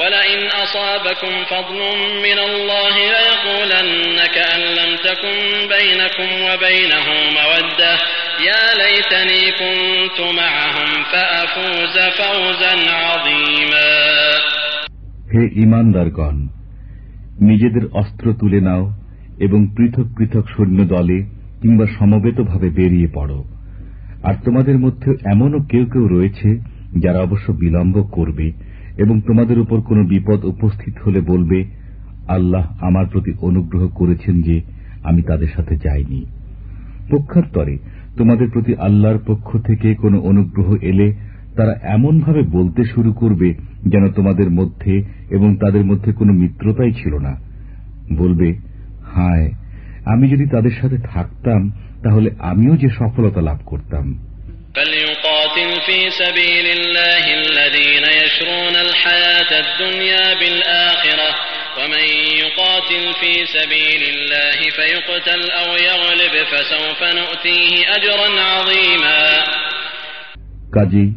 ولئن أصابكم فضل من الله ليقولن كأن لم تكن بينكم وبينه مودة يا ليتني كنت معهم فأفوز فوزا عظيما হে ইমানদারগণ নিজেদের অস্ত্র তুলে নাও এবং পৃথক পৃথক সৈন্য দলে কিংবা সমবেতভাবে বেরিয়ে পড়ো আর তোমাদের মধ্যে এমনও কেউ কেউ রয়েছে যারা অবশ্য বিলম্ব করবে এবং তোমাদের উপর কোন বিপদ উপস্থিত হলে বলবে, আল্লাহ আমার প্রতি অনুগ্রহ করেছেন যে আমি তাদের সাথে যাইনি। পক্ষান্তরে তোমাদের প্রতি আল্লাহর পক্ষ থেকে কোনো অনুগ্রহ এলে তারা এমনভাবে বলতে শুরু করবে যেন তোমাদের মধ্যে এবং তাদের মধ্যে কোনো মিত্রতাই ছিল না। বলবে, হায়, আমি যদি তাদের সাথে থাকতাম, তাহলে আমিও যে সফলতা লাভ করতাম। في سبيل الله الذين يشرون الحياة الدنيا بالآخرة ومن يقاتل في سبيل الله فيقتل أو يغلب فسوف نؤتيه أجرا عظيما কাজেই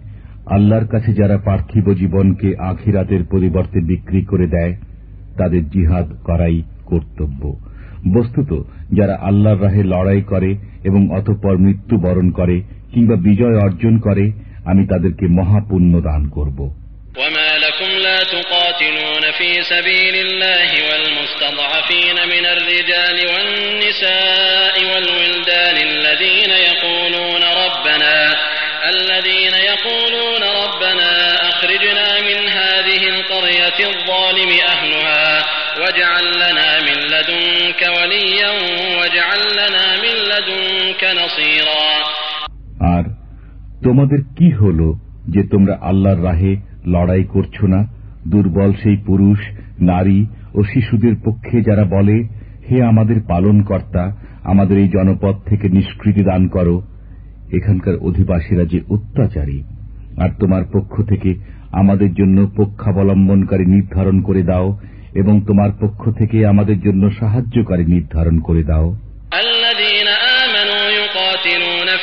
আল্লাহর কাছে যারা পার্থিব জীবনকে আখিরাতের পরিবর্তে বিক্রি করে দেয় তাদের জিহাদ করাই কর্তব্য বস্তুত যারা আল্লাহর রাহে লড়াই করে এবং অতঃপর মৃত্যুবরণ করে কিংবা বিজয় অর্জন করে আমি তাদেরকে মহাপুণ্য দান করব وما لكم لا تقاتلون في سبيل الله والمستضعفين من الرجال والنساء والولدان الذين يقولون ربنا الذين يقولون ربنا أخرجنا من هذه القرية الظالم أهلها واجعل لنا من لدنك وليا واجعل لنا من لدنك نصيرا আর তোমাদের কি হল যে তোমরা আল্লাহর রাহে লড়াই করছ না? দুর্বল সেই পুরুষ, নারী ও শিশুদের পক্ষে যারা বলে, হে আমাদের পালন কর্তা আমাদের এই জনপদ থেকে নিষ্কৃতি দান করো। এখানকার অধিবাসীরা যে অত্যাচারী, আর তোমার পক্ষ থেকে আমাদের জন্য পক্ষাবলম্বনকারী নির্ধারণ করে দাও এবং তোমার পক্ষ থেকে আমাদের জন্য সাহায্যকারী নির্ধারণ করে দাও। আল্লাহ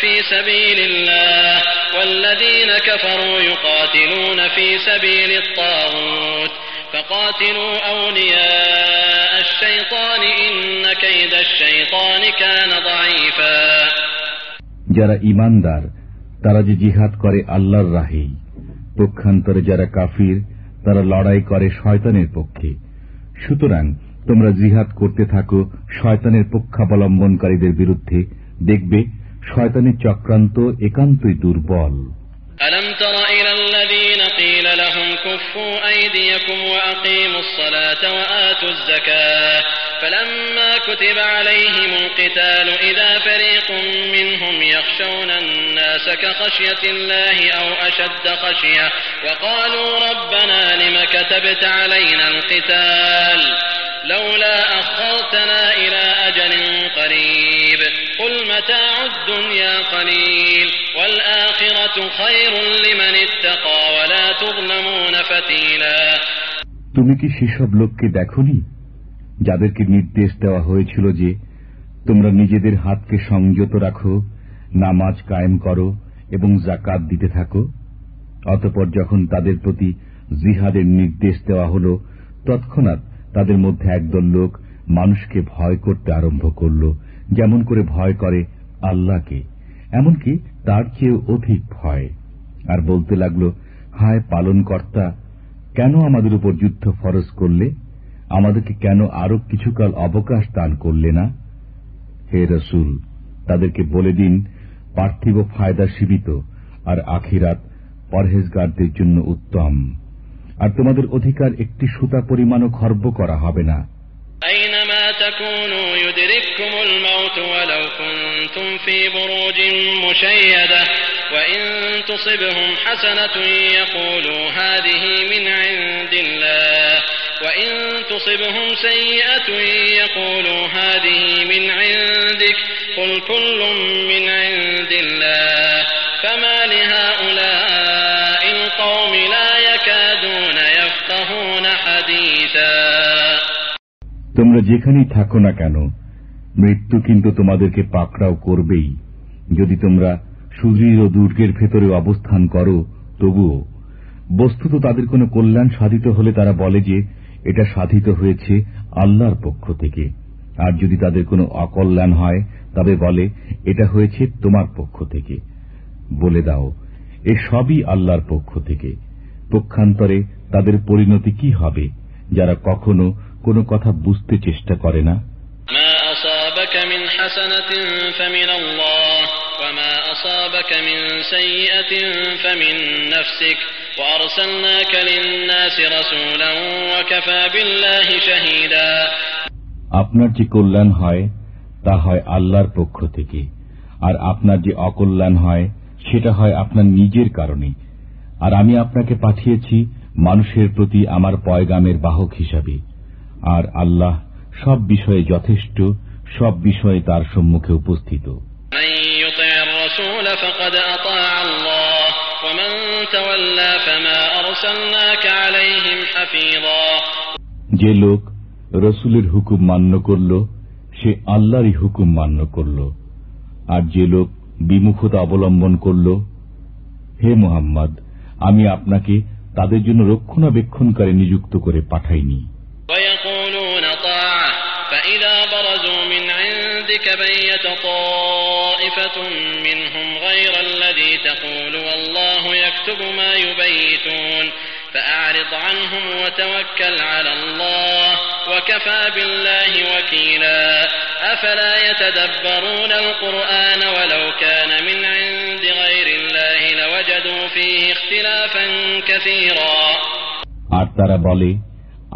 في سبيل الله والذين كفروا يقاتلون في سبيل الطاغوت فقاتلوا أولياء الشيطان إن كيد الشيطان كان ضعيفا যারা ইমানদার তারা যে জিহাদ করে আল্লাহর রাহেই পক্ষান্তরে যারা কাফির তারা লড়াই করে শয়তানের পক্ষে সুতরাং তোমরা জিহাদ করতে থাকো শয়তানের পক্ষাবলম্বনকারীদের বিরুদ্ধে দেখবে শয়তানের চক্রান্ত একান্তই দুর্বল ألم تر إلى الذين قيل لهم كفوا أيديكم وأقيموا الصلاة وآتوا الزكاة فلما كتب عليهم القتال إذا فريق منهم يخشون الناس كخشية الله أو أشد خشية وقالوا ربنا لم كتبت علينا القتال لولا أخرتنا إلى أجل قريب قل متاع الدنيا قليل والآخرة خير لمن اتقى ولا تظلمون فتيلا তুমি কি সেসব লোককে দেখনি যাদেরকে নির্দেশ দেওয়া হয়েছিল যে তোমরা নিজেদের হাতকে সংযত রাখো নামাজ কায়েম করো এবং জাকাত দিতে থাকো অতপর যখন তাদের প্রতি জিহাদের নির্দেশ দেওয়া হল তৎক্ষণাৎ তাদের মধ্যে একদল লোক মানুষকে ভয় করতে আরম্ভ করল, যেমন করে ভয় করে আল্লাহকে, এমনকি তার চেয়ে অধিক ভয়। আর বলতে লাগল, হায় পালন কর্তা কেন আমাদের উপর যুদ্ধ ফরজ করলে? আমাদেরকে কেন আরও কিছুকাল অবকাশ দান করলে না? হে রসুল, তাদেরকে বলে দিন, পার্থিব ফায়দা সীমিত, আর আখিরাত পরহেজগারদের জন্য উত্তম। আর তোমাদের অধিকার একটি সুতা পরিমাণও খর্ব করা হবে না أينما تكونوا يدرككم الموت ولو كنتم في بروج مشيدة وإن تصبهم حسنة يقولوا هذه من عند الله وإن تصبهم سيئة يقولوا هذه من عندك قل كل من عند الله فما لهؤلاء যেখানেই থাকো না কেন, মৃত্যু কিন্তু তোমাদেরকে পাকড়াও করবেই। যদি তোমরা সুদৃঢ় দুর্গের ভেতরে অবস্থান করো, তবুও। বস্তুত তাদের কোনো কল্যাণ সাধিত হলে তারা বলে যে, এটা সাধিত হয়েছে আল্লাহর পক্ষ থেকে। আর যদি তাদের কোনো অকল্যাণ হয়, তবে বলে, এটা হয়েছে তোমার পক্ষ থেকে। বলে দাও, এ সবই আল্লাহর পক্ষ থেকে। পক্ষান্তরে তাদের পরিণতি কি হবে, যারা কখনো কোনো কথা বুঝতে চেষ্টা করে না? আপনার যে কল্যাণ হয় তা হয় আল্লাহর পক্ষ থেকে। আর আপনার যে অকল্যাণ হয় সেটা হয় আপনার নিজের কারণে। আর আমি আপনাকে পাঠিয়েছি মানুষের প্রতি আমার পয়গামের বাহক হিসাবে। আর আল্লাহ সব বিষয়ে যথেষ্ট সব বিষয়ে তার সম্মুখে উপস্থিত। যে লোক রসুলের হুকুম মান্য করল সে আল্লাহরই হুকুম মান্য করল। আর যে লোক বিমুখতা অবলম্বন করল হে মোহাম্মদ আমি আপনাকে তাদের জন্য রক্ষণাবেক্ষণকারী নিযুক্ত করে পাঠাইনি। فأعرض عنهم وتوكل على الله وكفى بالله وكيلا أفلا يتدبرون القرآن ولو كان من عند غير الله لوجدوا فيه اختلافا كثيرا আর তারা বলে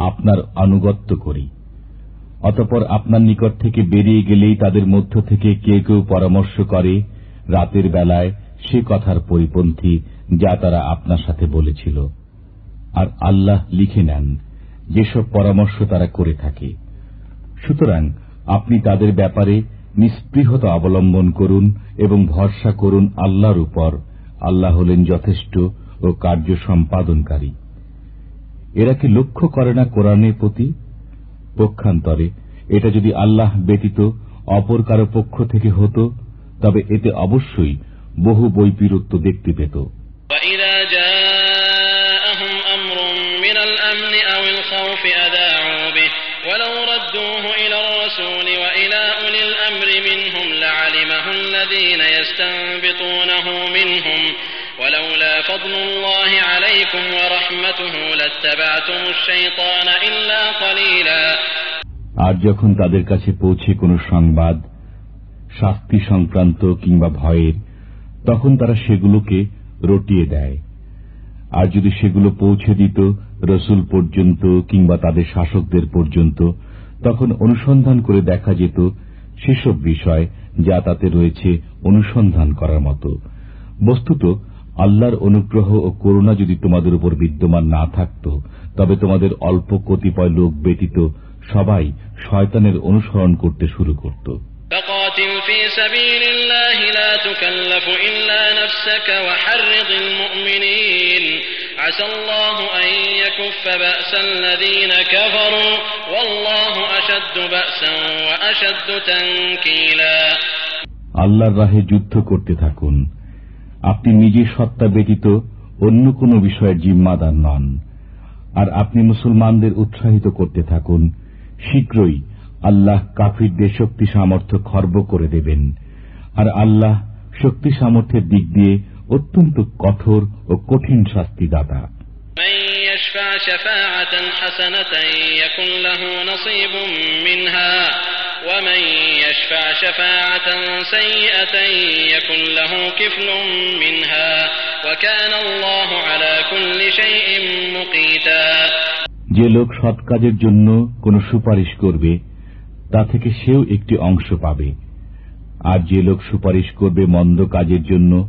আপনার আনুগত্য করি অতপর আপনার নিকট থেকে বেরিয়ে গেলেই তাদের মধ্য থেকে কেউ কেউ পরামর্শ করে রাতের বেলায় সে কথার পরিপন্থী যা তারা আপনার সাথে বলেছিল। আর আল্লাহ লিখে নেন যেসব পরামর্শ তারা করে থাকে। সুতরাং আপনি তাদের ব্যাপারে নিস্পৃহতা অবলম্বন করুন এবং ভরসা করুন আল্লাহর উপর। আল্লাহ হলেন যথেষ্ট ও কার্য সম্পাদনকারী। এরা কি লক্ষ্য করে না কোরআনের প্রতি? পক্ষান্তরে এটা যদি আল্লাহ ব্যতীত অপর কারো পক্ষ থেকে হতো তবে এতে অবশ্যই বহু বৈপিরত্ব দেখতে পেত الذين يستنبطونه منهم ولولا فضل الله عليكم ورحمته لاتبعتم الشيطان إلا قليلا আর যখন তাদের কাছে পৌঁছে কোনো সংবাদ শাস্তি সংক্রান্ত কিংবা ভয়ের তখন তারা সেগুলোকে রটিয়ে দেয় আর যদি সেগুলো পৌঁছে দিত রসুল পর্যন্ত কিংবা তাদের শাসকদের পর্যন্ত তখন অনুসন্ধান করে দেখা যেত সেসব বিষয় যা তাতে রয়েছে অনুসন্ধান করার মতো বস্তুত আল্লাহর অনুগ্রহ ও করুণা যদি তোমাদের উপর বিদ্যমান না থাকত তবে তোমাদের অল্প কতিপয় লোক ব্যতীত সবাই শয়তানের অনুসরণ করতে শুরু করত। আল্লাহর রাহে যুদ্ধ করতে থাকুন আপনি নিজের সত্তা ব্যতীত অন্য কোনো বিষয়ের জিম্মাদার নন। আর আপনি মুসলমানদের উৎসাহিত করতে থাকুন। শীঘ্রই আল্লাহ কাফিরদের শক্তি সামর্থ্য খর্ব করে দেবেন। আর আল্লাহ শক্তি সামর্থ্যের দিক দিয়ে অত্যন্ত কঠোর ও কঠিন যে লোক সৎ কাজের জন্য কোন সুপারিশ করবে তা থেকে সেও একটি অংশ পাবে। আর যে লোক সুপারিশ করবে মন্দ কাজের জন্য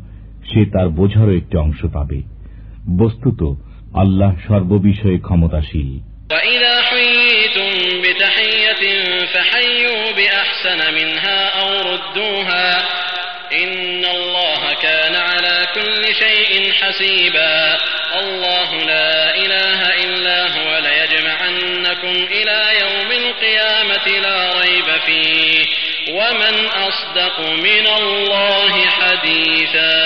সে তার বোঝারও একটি অংশ পাবে। বস্তুত আল্লাহ সর্ববিষয়ে ক্ষমতাশীল। الله لا إله إلا هو ليجمعنكم إلى يوم القيامة الآخرة لا ريب فيه ومن أصدق من الله حديثا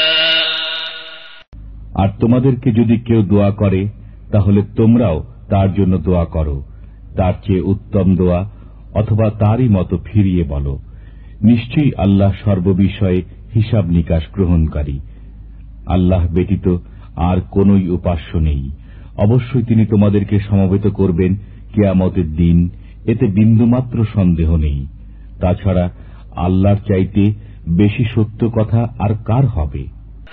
আর তোমাদেরকে যদি কেউ দোয়া করে তাহলে তোমরাও তার জন্য দোয়া করো তার চেয়ে উত্তম দোয়া অথবা তারই মতো ফিরিয়ে বলো। নিশ্চয়ই আল্লাহ সর্ববিষয়ে হিসাব নিকাশ গ্রহণকারী। আল্লাহ ব্যতীত আর কোন উপাস্য নেই। অবশ্যই তিনি তোমাদেরকে সমবেত করবেন কেয়ামতের দিন, এতে বিন্দুমাত্র সন্দেহ নেই। তাছাড়া আল্লাহর চাইতে বেশি সত্য কথা আর কার হবে?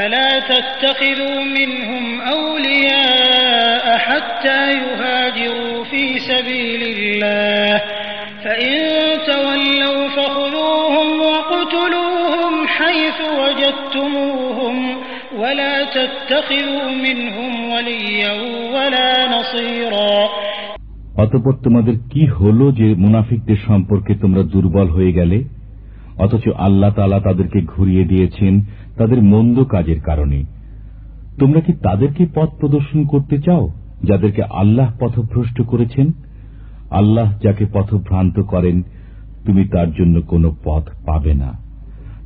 فلا تتخذوا منهم أولياء حتى يهاجروا في سبيل الله فإن تولوا فخذوهم وقتلوهم حيث وجدتموهم ولا تتخذوا منهم وليا ولا نصيرا অতপর তোমাদের কি হল যে মুনাফিকদের সম্পর্কে তোমরা দুর্বল হয়ে গেলে অথচ আল্লাহ তালা তাদেরকে ঘুরিয়ে দিয়েছেন তাদের মন্দ কাজের কারণে। তোমরা কি তাদেরকে পথ প্রদর্শন করতে চাও, যাদেরকে আল্লাহ পথভ্রষ্ট করেছেন? আল্লাহ যাকে পথভ্রান্ত করেন, তুমি তার জন্য কোনো পথ পাবে না।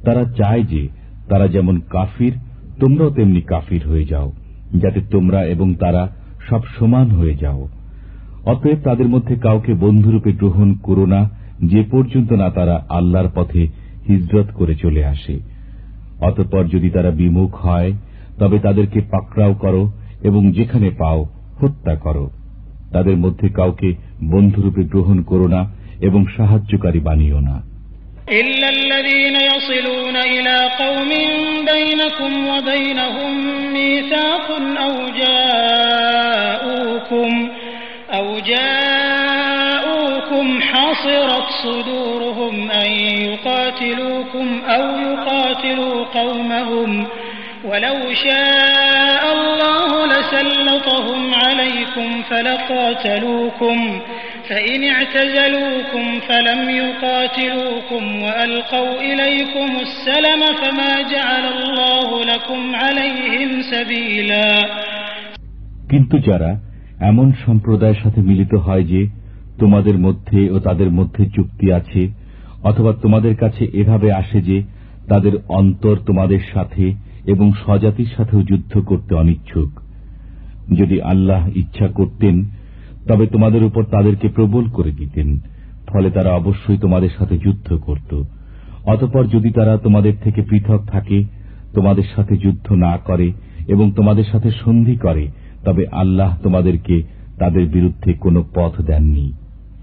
তারা চায় যে তারা যেমন কাফির, তোমরাও তেমনি কাফির হয়ে যাও, যাতে তোমরা এবং তারা সব সমান হয়ে যাও। অতএব তাদের মধ্যে কাউকে বন্ধুরূপে গ্রহণ করো না, যে পর্যন্ত না তারা আল্লাহর পথে হিজরত করে চলে আসে অতঃপর যদি তারা বিমুখ হয় তবে তাদেরকে পাকড়াও করো এবং যেখানে পাও হত্যা করো তাদের মধ্যে কাউকে বন্ধুরূপে গ্রহণ করো না এবং সাহায্যকারী বানিও না إلا الذين يصلون إلى قوم بينكم وبينهم ميثاق أو جاءوكم أو جاءوكم حصرت صدورهم أن يقاتلوكم أو يقاتلوا قومهم ولو شاء الله لسلطهم عليكم فلقاتلوكم فإن اعتزلوكم فلم يقاتلوكم وألقوا إليكم السلم فما جعل الله لكم عليهم سبيلا কিন্তু যারা এমন সম্প্রদায়ের সাথে মিলিত হয় যে তোমাদের মধ্যে ও তাদের মধ্যে চুক্তি আছে, অথবা তোমাদের কাছে এভাবে আসে যে, তাদের অন্তর তোমাদের সাথে এবং স্বজাতির সাথেও যুদ্ধ করতে অনিচ্ছুক। যদি আল্লাহ ইচ্ছা করতেন, তবে তোমাদের উপর তাদেরকে প্রবল করে দিতেন, ফলে তারা অবশ্যই তোমাদের সাথে যুদ্ধ করত। অতপর যদি তারা তোমাদের থেকে পৃথক থাকে, তোমাদের সাথে যুদ্ধ না করে এবং তোমাদের সাথে সন্ধি করে, তবে আল্লাহ তোমাদেরকে তাদের বিরুদ্ধে কোনো পথ দেননি।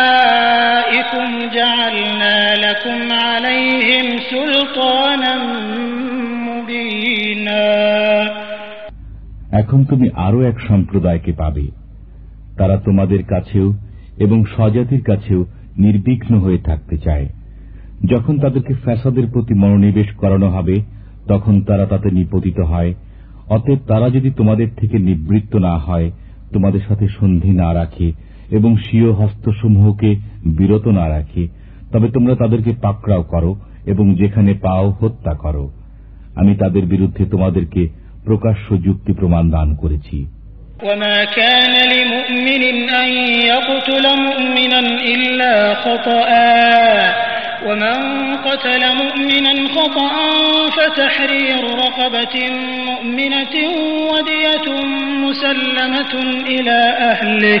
وأولئكم جعلنا لكم عليهم سلطانا مبينا এখন তুমি আরো এক সম্প্রদায়কে পাবে তারা তোমাদের কাছেও এবং স্বজাতির কাছেও নির্বিঘ্ন হয়ে থাকতে চায় যখন তাদেরকে ফ্যাসাদের প্রতি মনোনিবেশ করানো হবে তখন তারা তাতে নিপতিত হয় অতএব তারা যদি তোমাদের থেকে নিবৃত্ত না হয় তোমাদের সাথে সন্ধি না রাখে এবং স্বীয় হস্তসমূহকে বিরত না রাখে তবে তোমরা তাদেরকে পাকড়াও করো এবং যেখানে পাও হত্যা করো আমি তাদের বিরুদ্ধে তোমাদেরকে প্রকাশ্য যুক্তি প্রমাণ দান করেছি وما كان لمؤمن أن يقتل مؤمنا إلا خطأ ومن قتل مؤمنا خطأ فتحرير رقبة مؤمنة ودية مسلمة إلى أهله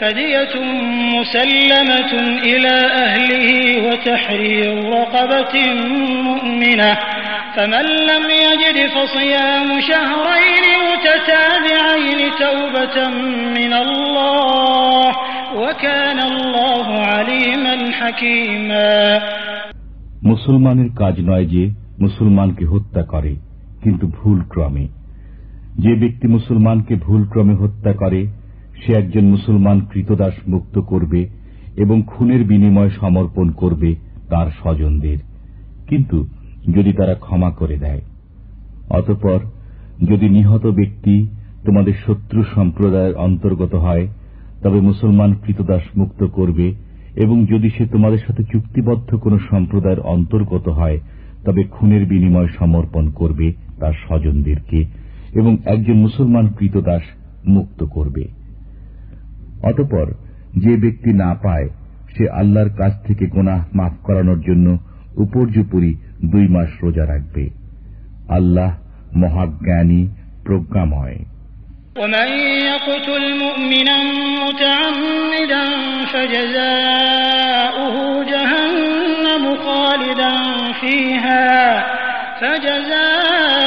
فدية مسلمة إلى أهله وتحرير رقبة مؤمنة فمن لم يجد فصيام شهرين متتابعين توبة من الله وكان الله عليما حكيما মুসলমানের কাজ নয় যে মুসলমানকে হত্যা করে কিন্তু ভুল ক্রমে যে ব্যক্তি মুসলমানকে ভুল ক্রমে হত্যা করে সে একজন মুসলমান কৃতদাস মুক্ত করবে এবং খুনের বিনিময় সমর্পণ করবে তার স্বজনদের। কিন্তু যদি তারা ক্ষমা করে দেয়, অতপর যদি নিহত ব্যক্তি তোমাদের শত্রু সম্প্রদায়ের অন্তর্গত হয়, তবে মুসলমান কৃতদাস মুক্ত করবে এবং যদি সে তোমাদের সাথে চুক্তিবদ্ধ কোন সম্প্রদায়ের অন্তর্গত হয়, তবে খুনের বিনিময় সমর্পণ করবে তার স্বজনদেরকে এবং একজন মুসলমান কৃতদাস মুক্ত করবে। অতপর যে ব্যক্তি না পায় সে আল্লাহর কাছ থেকে গোনাহ মাফ করানোর জন্য উপর্যুপরি দুই মাস রোজা রাখবে আল্লাহ মহাজ্ঞানী প্রজ্ঞাময় ومن يقتل مؤمنا متعمدا فجزاؤه جهنم خالدا فيها فجزاؤه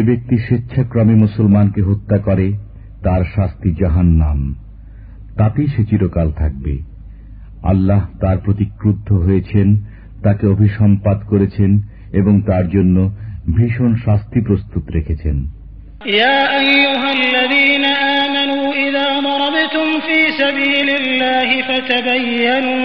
ব্যক্তি স্বেচ্ছাক্রমে মুসলমানকে হত্যা করে তার শাস্তি জাহান নাম তাতেই সে চিরকাল থাকবে আল্লাহ তার প্রতি ক্রুদ্ধ হয়েছেন তাকে অভিসম্পাত করেছেন এবং তার জন্য ভীষণ শাস্তি প্রস্তুত রেখেছেন يا أيها الذين آمنوا إذا ضربتم في سبيل الله فتبينوا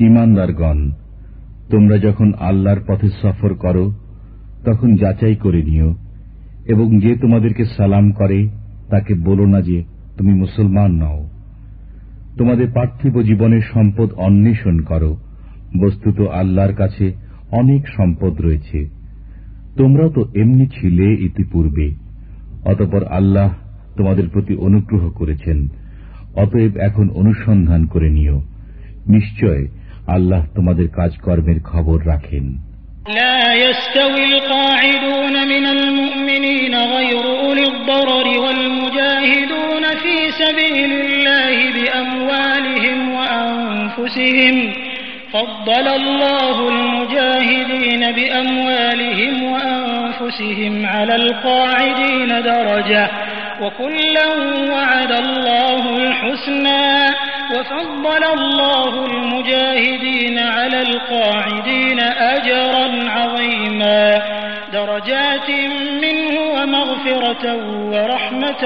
ইমানদারগণ তোমরা যখন আল্লাহর পথে সফর করো, তখন যাচাই করে নিও, এবং যে তোমাদেরকে সালাম করে, তাকে বলো না যে তুমি মুসলমান নও। তোমাদের পার্থিব জীবনের সম্পদ অন্বেষণ করো, বস্তুত আল্লাহর কাছে অনেক সম্পদ রয়েছে। তোমরাও তো এমনি ছিলে ইতিপূর্বে, অতপর আল্লাহ তোমাদের প্রতি অনুগ্রহ করেছেন, অতএব এখন অনুসন্ধান করে নিও। নিশ্চয় আল্লাহ তোমাদের কাজকর্মের খবর রাখেন لا يستوي القاعدون من المؤمنين غير أولي الضرر والمجاهدون في سبيل الله بأموالهم وأنفسهم فضل الله المجاهدين بأموالهم وأنفسهم على القاعدين درجة وكلا وعد الله الحسنى وفضل الله المجاهدين على القاعدين أجرا عظيما درجات منه ومغفرة ورحمة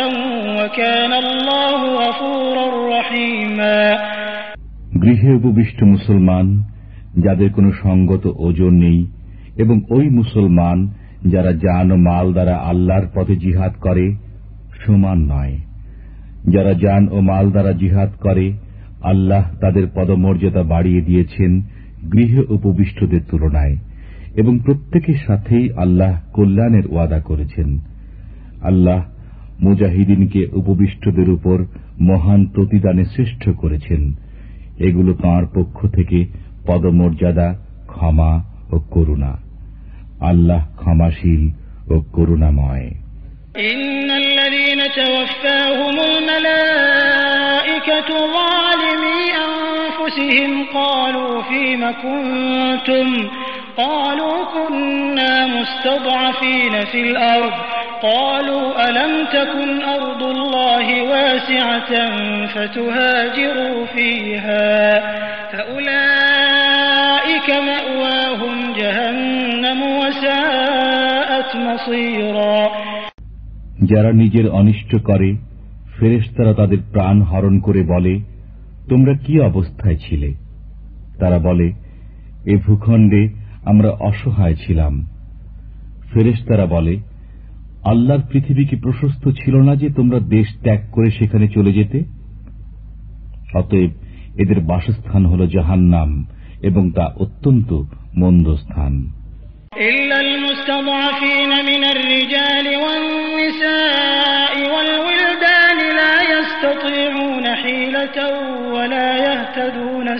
وكان الله غفورا رحيما গৃহে উপবিষ্ট মুসলমান যাদের কোনো সঙ্গত ওজন নেই এবং ওই মুসলমান যারা জান ও মাল দ্বারা আল্লাহর পথে জিহাদ করে সমান নয় যারা জান ও মাল দ্বারা জিহাদ করে আল্লাহ তাদের পদমর্যাদা বাড়িয়ে দিয়েছেন গৃহে উপবিষ্টদের তুলনায়, এবং প্রত্যেকের সাথেই আল্লাহ কল্যাণের ওয়াদা করেছেন। আল্লাহ মুজাহিদিনকে উপবিষ্টদের উপর মহান প্রতিদানে শ্রেষ্ঠ করেছেন। এগুলো তাঁর পক্ষ থেকে পদমর্যাদা, ক্ষমা ও করুণা। আল্লাহ ক্ষমাশীল ও করুণাময়। الملائكة ظالمي أنفسهم قالوا فيم كنتم قالوا كنا مستضعفين في الأرض قالوا ألم تكن أرض الله واسعة فتهاجروا فيها فأولئك مأواهم جهنم وساءت مصيرا যারা নিজের অনিষ্ট করে ফেরেশতারা তাদের প্রাণ হরণ করে বলে তোমরা কি অবস্থায় ছিলে তারা বলে এ ভূখণ্ডে আমরা অসহায় ছিলাম ফেরেশতারা বলে আল্লাহর পৃথিবী কি প্রশস্ত ছিল না যে তোমরা দেশ ত্যাগ করে সেখানে চলে যেতে অতএব এদের বাসস্থান হল জাহান্নাম এবং তা অত্যন্ত মন্দ স্থান إلا المستضعفين من الرجال والنساء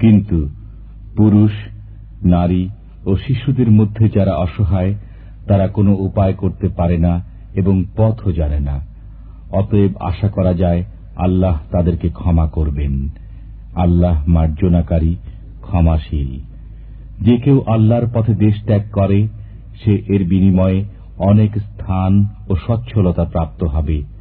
কিন্তু পুরুষ, নারী ও শিশুদের মধ্যে যারা অসহায়, তারা কোনো উপায় করতে পারে না এবং পথও জানে না। অতএব আশা করা যায় আল্লাহ তাদেরকে ক্ষমা করবেন। আল্লাহ মার্জনাকারী, ক্ষমাশীল। যে কেউ আল্লাহর পথে দেশ ত্যাগ করে, সে এর বিনিময়ে অনেক স্থান ও স্বচ্ছলতা প্রাপ্ত হবে।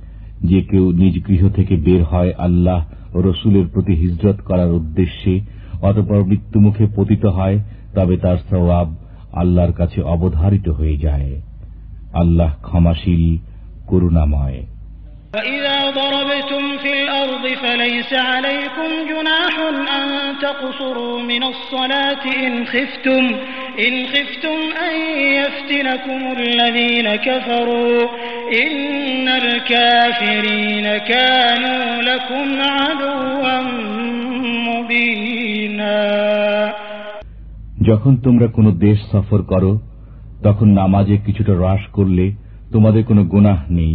যে কেউ নিজ গৃহ থেকে বের হয় আল্লাহ ও রসুলের প্রতি হিজরত করার উদ্দেশ্যে অতপর মৃত্যুমুখে পতিত হয় তবে তার সওয়াব আল্লাহর কাছে অবধারিত হয়ে যায় আল্লাহ ক্ষমাশীল করুণাময় وإذا ضربتم في الأرض فليس عليكم جناح أن تقصروا من الصلاة إن خفتم إن خفتم أن يفتنكم الذين كفروا إن الكافرين كانوا لكم عدوا مبينا যখন তোমরা কোনো দেশ সফর করো তখন নামাজে কিছুটা হ্রাস করলে তোমাদের কোনো গুনাহ নেই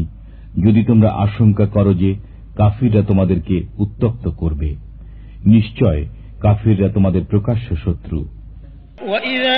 যদি তোমরা আশঙ্কা করো যে কাফিররা তোমাদেরকে উত্তপ্ত করবে নিশ্চয় কাফিররা তোমাদের প্রকাশ্য শত্রু وإذا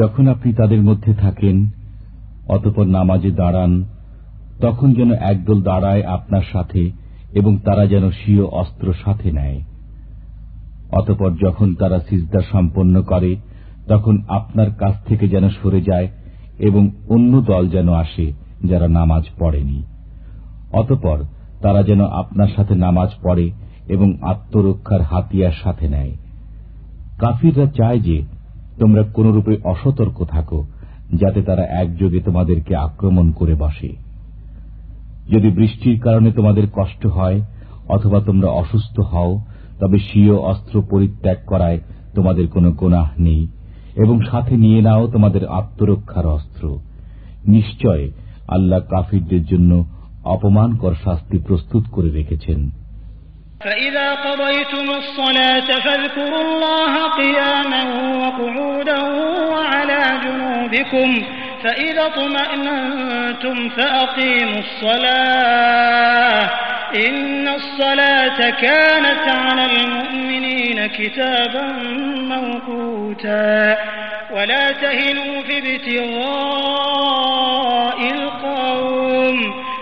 যখন আপনি তাদের মধ্যে থাকেন, অতপর নামাজে দাঁড়ান, তখন যেন একদল দাঁড়ায় আপনার সাথে এবং তারা যেন স্বীয় অস্ত্র সাথে নেয়। অতপর যখন তারা সিজদা সম্পন্ন করে, তখন আপনার কাছ থেকে যেন সরে যায় এবং অন্য দল যেন আসে যারা নামাজ পড়েনি। অতপর তারা যেন আপনার সাথে নামাজ পড়ে এবং আত্মরক্ষার হাতিয়ার সাথে নেয়। কাফিররা চায় যে তোমরা কোনরূপে অসতর্ক থাকো, যাতে তারা একযোগে তোমাদেরকে আক্রমণ করে বসে। যদি বৃষ্টির কারণে তোমাদের কষ্ট হয় অথবা তোমরা অসুস্থ হও, তবে স্বীয় অস্ত্র পরিত্যাগ করায় তোমাদের কোনো গোনাহ নেই এবং সাথে নিয়ে নাও তোমাদের আত্মরক্ষার অস্ত্র। নিশ্চয় আল্লাহ কাফিরদের জন্য অপমানকর শাস্তি প্রস্তুত করে রেখেছেন فإذا قضيتم الصلاة فاذكروا الله قياما وقعودا وعلى جنوبكم فإذا اطمأننتم فأقيموا الصلاة إن الصلاة كانت على المؤمنين كتابا موقوتا ولا تهنوا في ابتغاء القوم